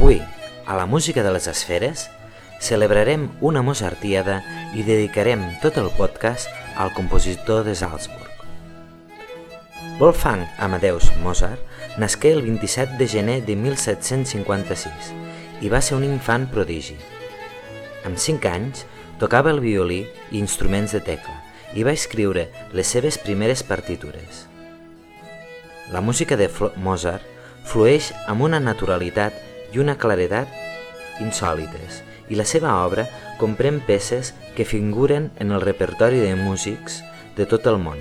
Avui, a la música de les esferes, celebrarem una mozartiada i dedicarem tot el podcast al compositor de Salzburg. Wolfgang Amadeus Mozart nasqué el 27 de gener de 1756 i va ser un infant prodigi. Amb 5 anys tocava el violí i instruments de tecla i va escriure les seves primeres partitures. La música de Mozart flueix amb una naturalitat i una claredat insòlites i la seva obra comprèn peces que figuren en el repertori de músics de tot el món,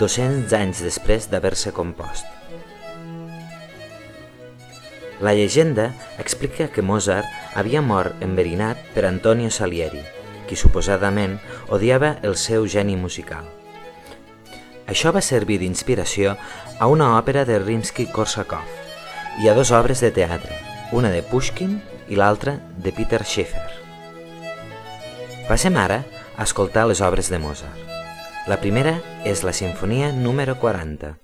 200 anys després d'haver-se compost. La llegenda explica que Mozart havia mort enverinat per Antonio Salieri, qui suposadament odiava el seu geni musical. Això va servir d'inspiració a una òpera de Rimsky-Korsakov i a dues obres de teatre, una de Pushkin i l'altra de Peter Schaeffer. Passem ara a escoltar les obres de Mozart. La primera és la Sinfonia número 40.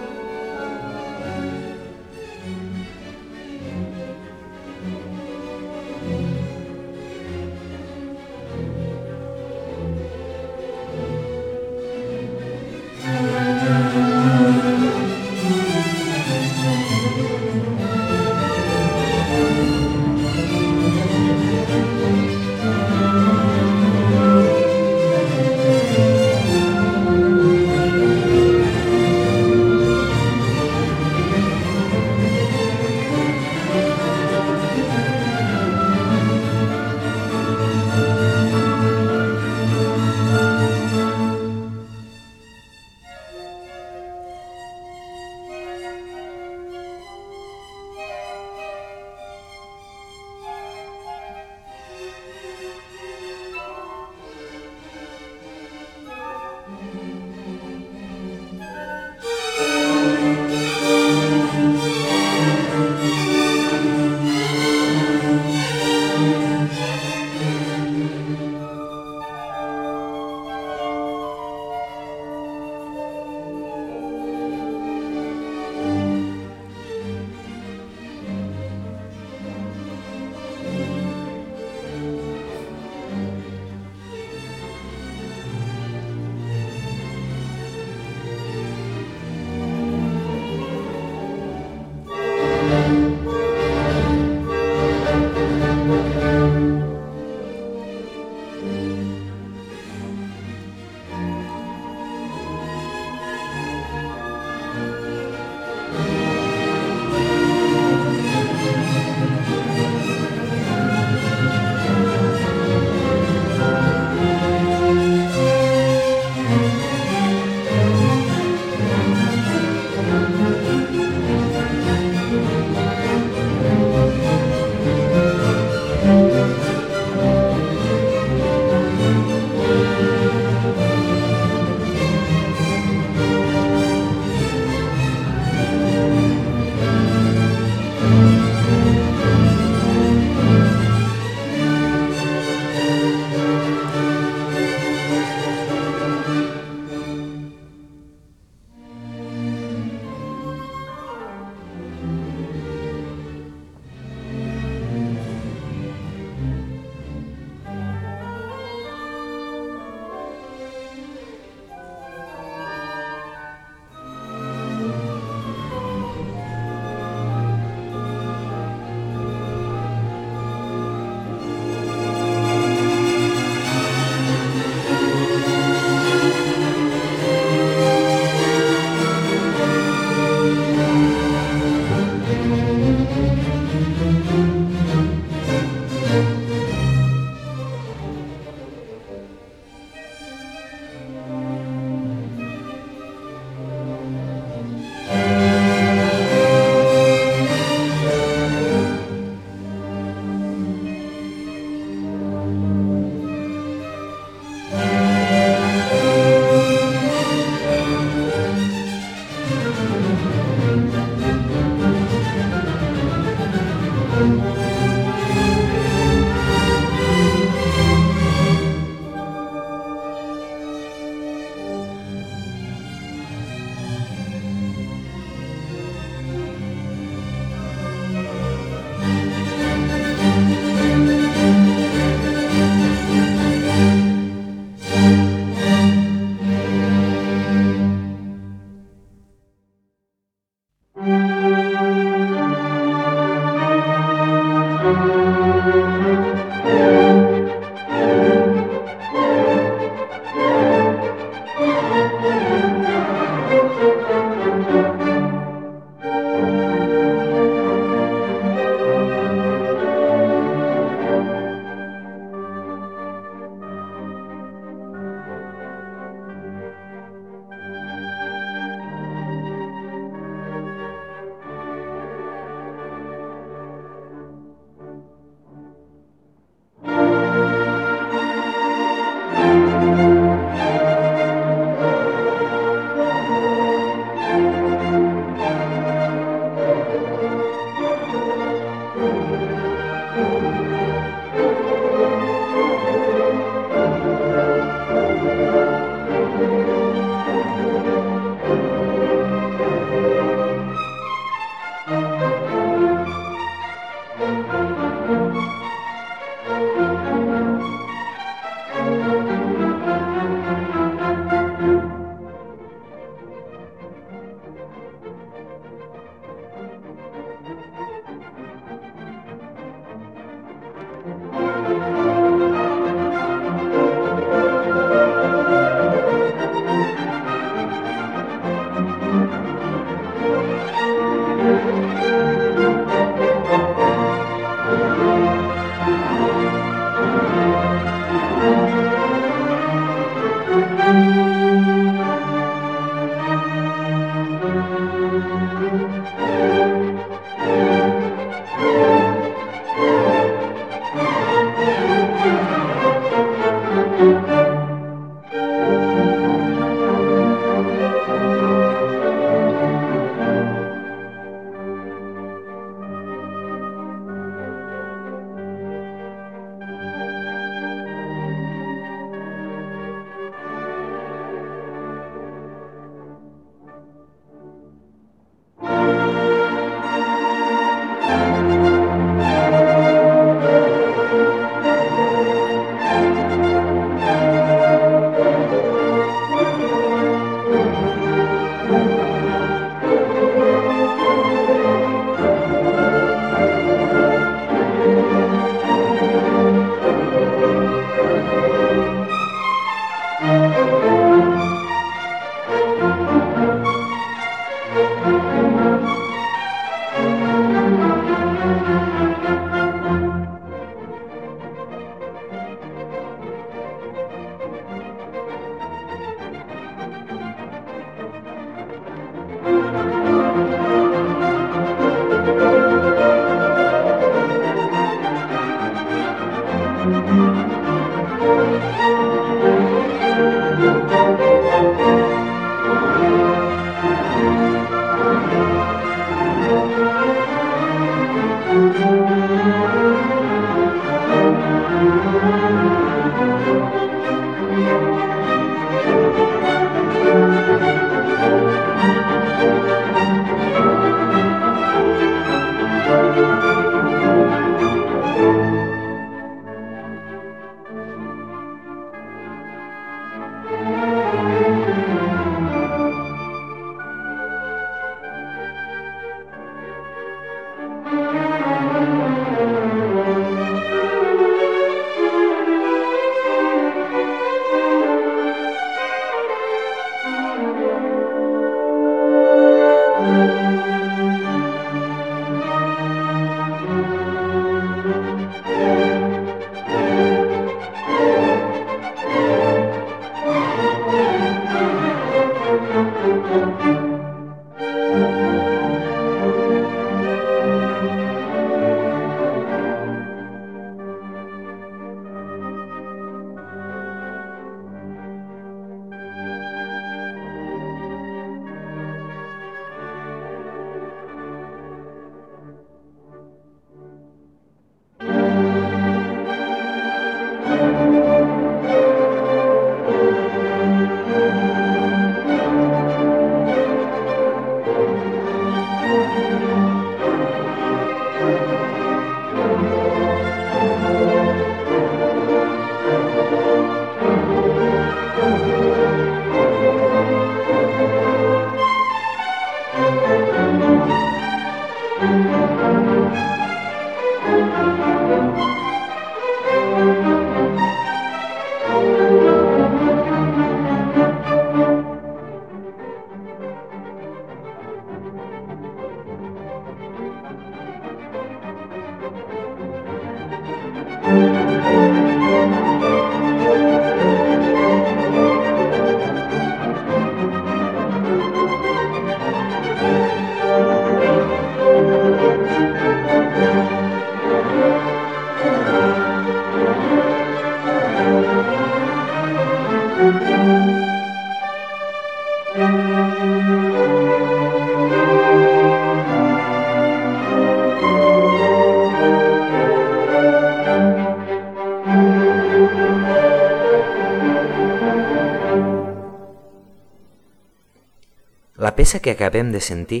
Peça que acabem de sentir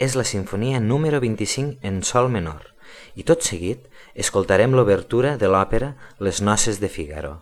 és la sinfonia número 25 en sol menor i tot seguit escoltarem l'obertura de l'òpera Les noces de Figaro.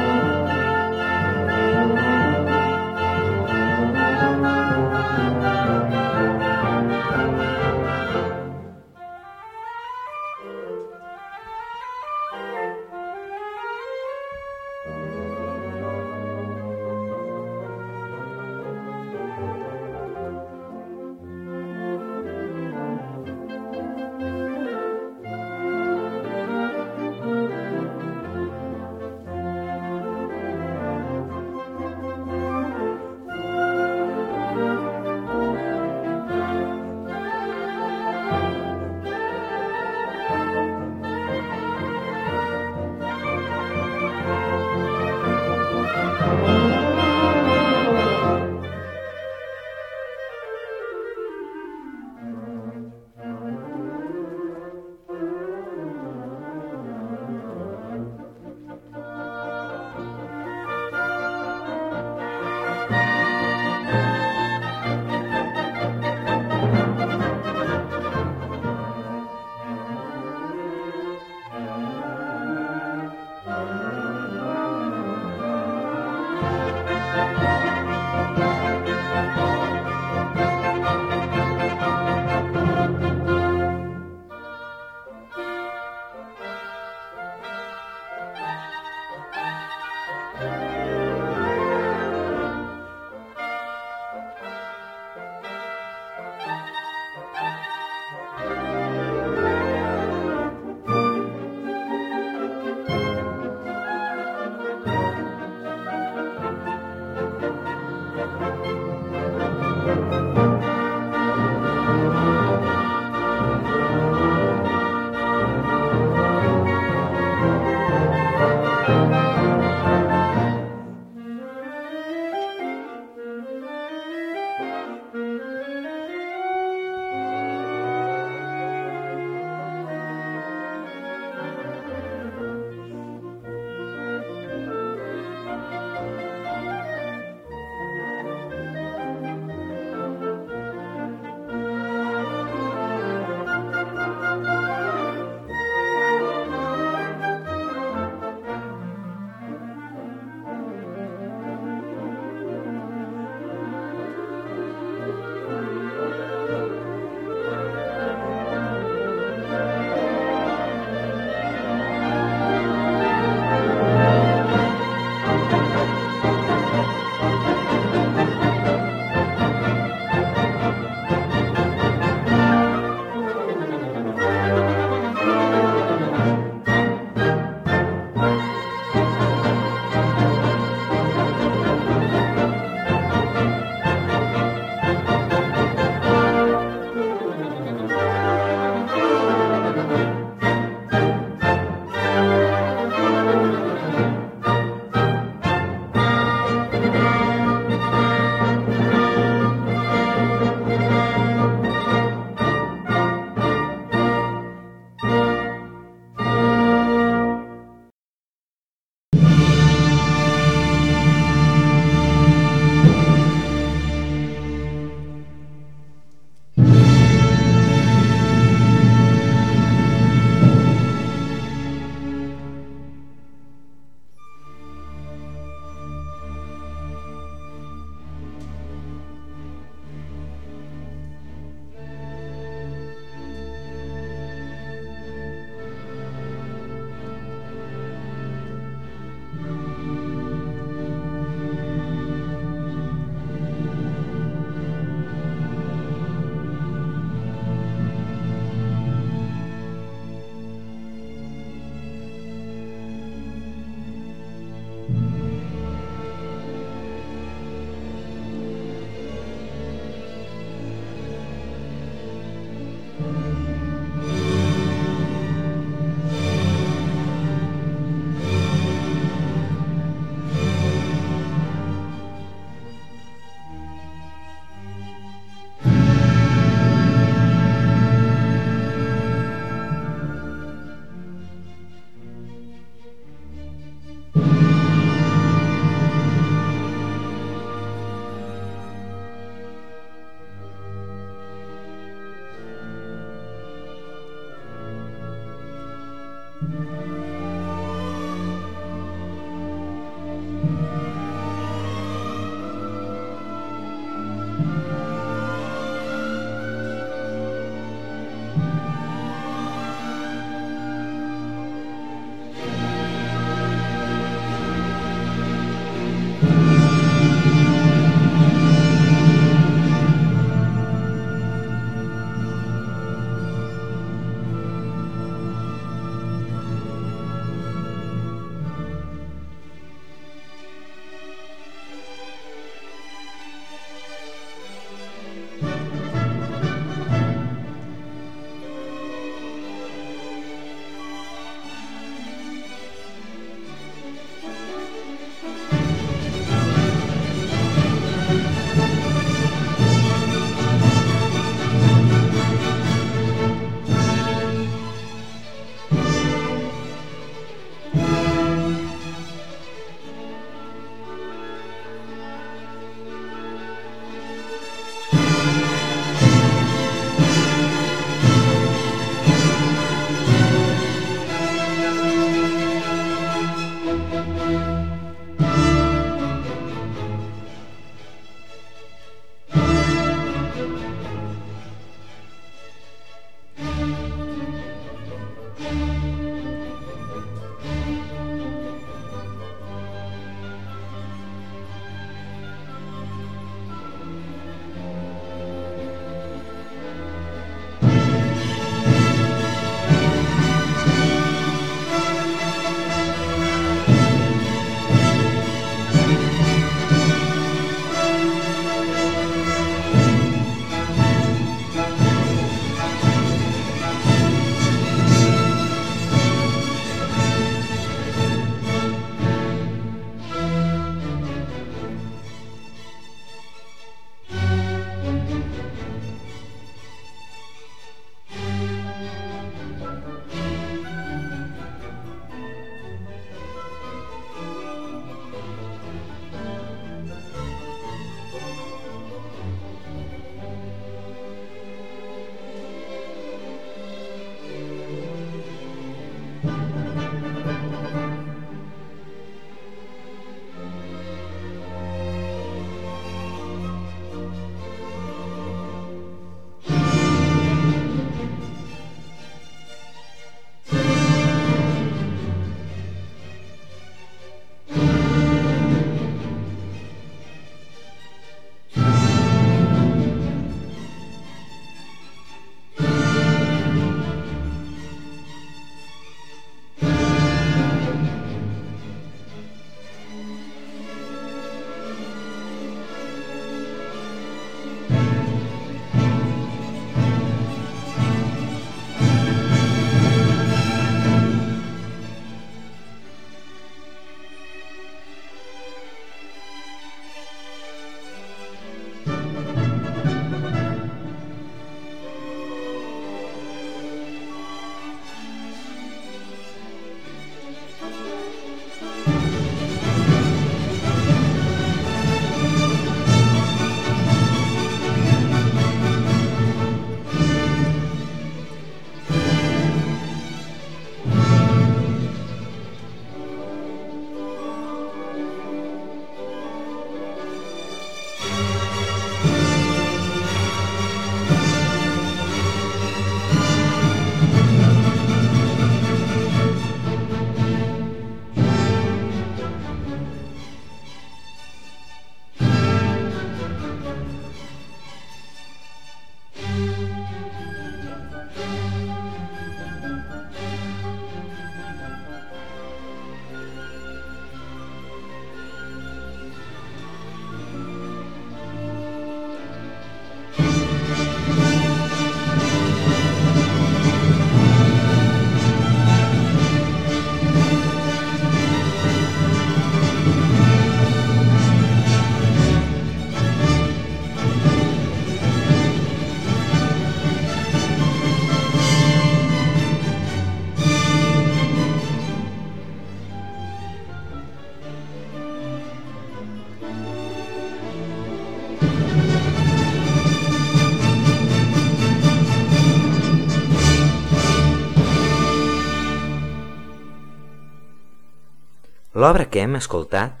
L'obra que hem escoltat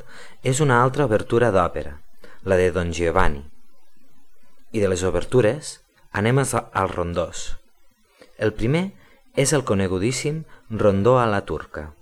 és una altra obertura d'òpera, la de Don Giovanni. I de les obertures anem als rondós. El primer és el conegudíssim Rondó a la turca.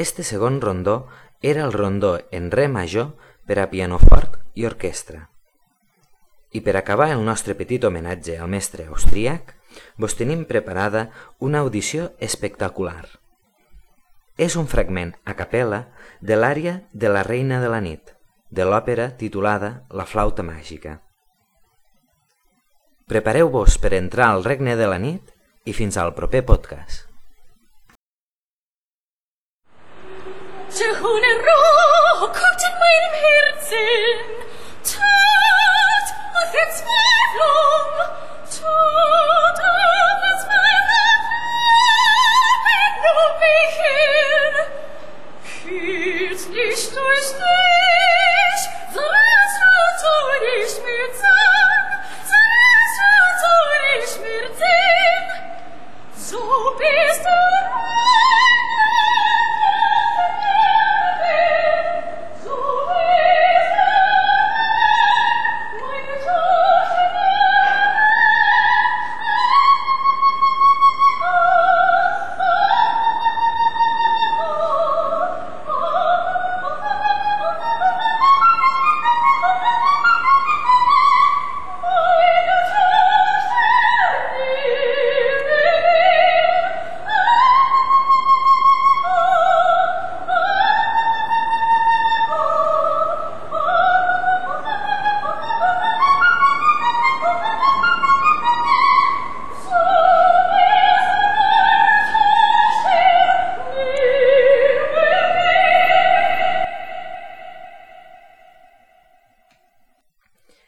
Este segon rondó era el rondó en re major per a pianofort i orquestra. I per acabar el nostre petit homenatge al mestre austríac, vos tenim preparada una audició espectacular. És un fragment a capella de l'àrea de la Reina de la Nit, de l'òpera titulada La flauta màgica. Prepareu-vos per entrar al regne de la nit i fins al proper podcast. te hoene rook, kookt in mijn herzen. Tijd, maar het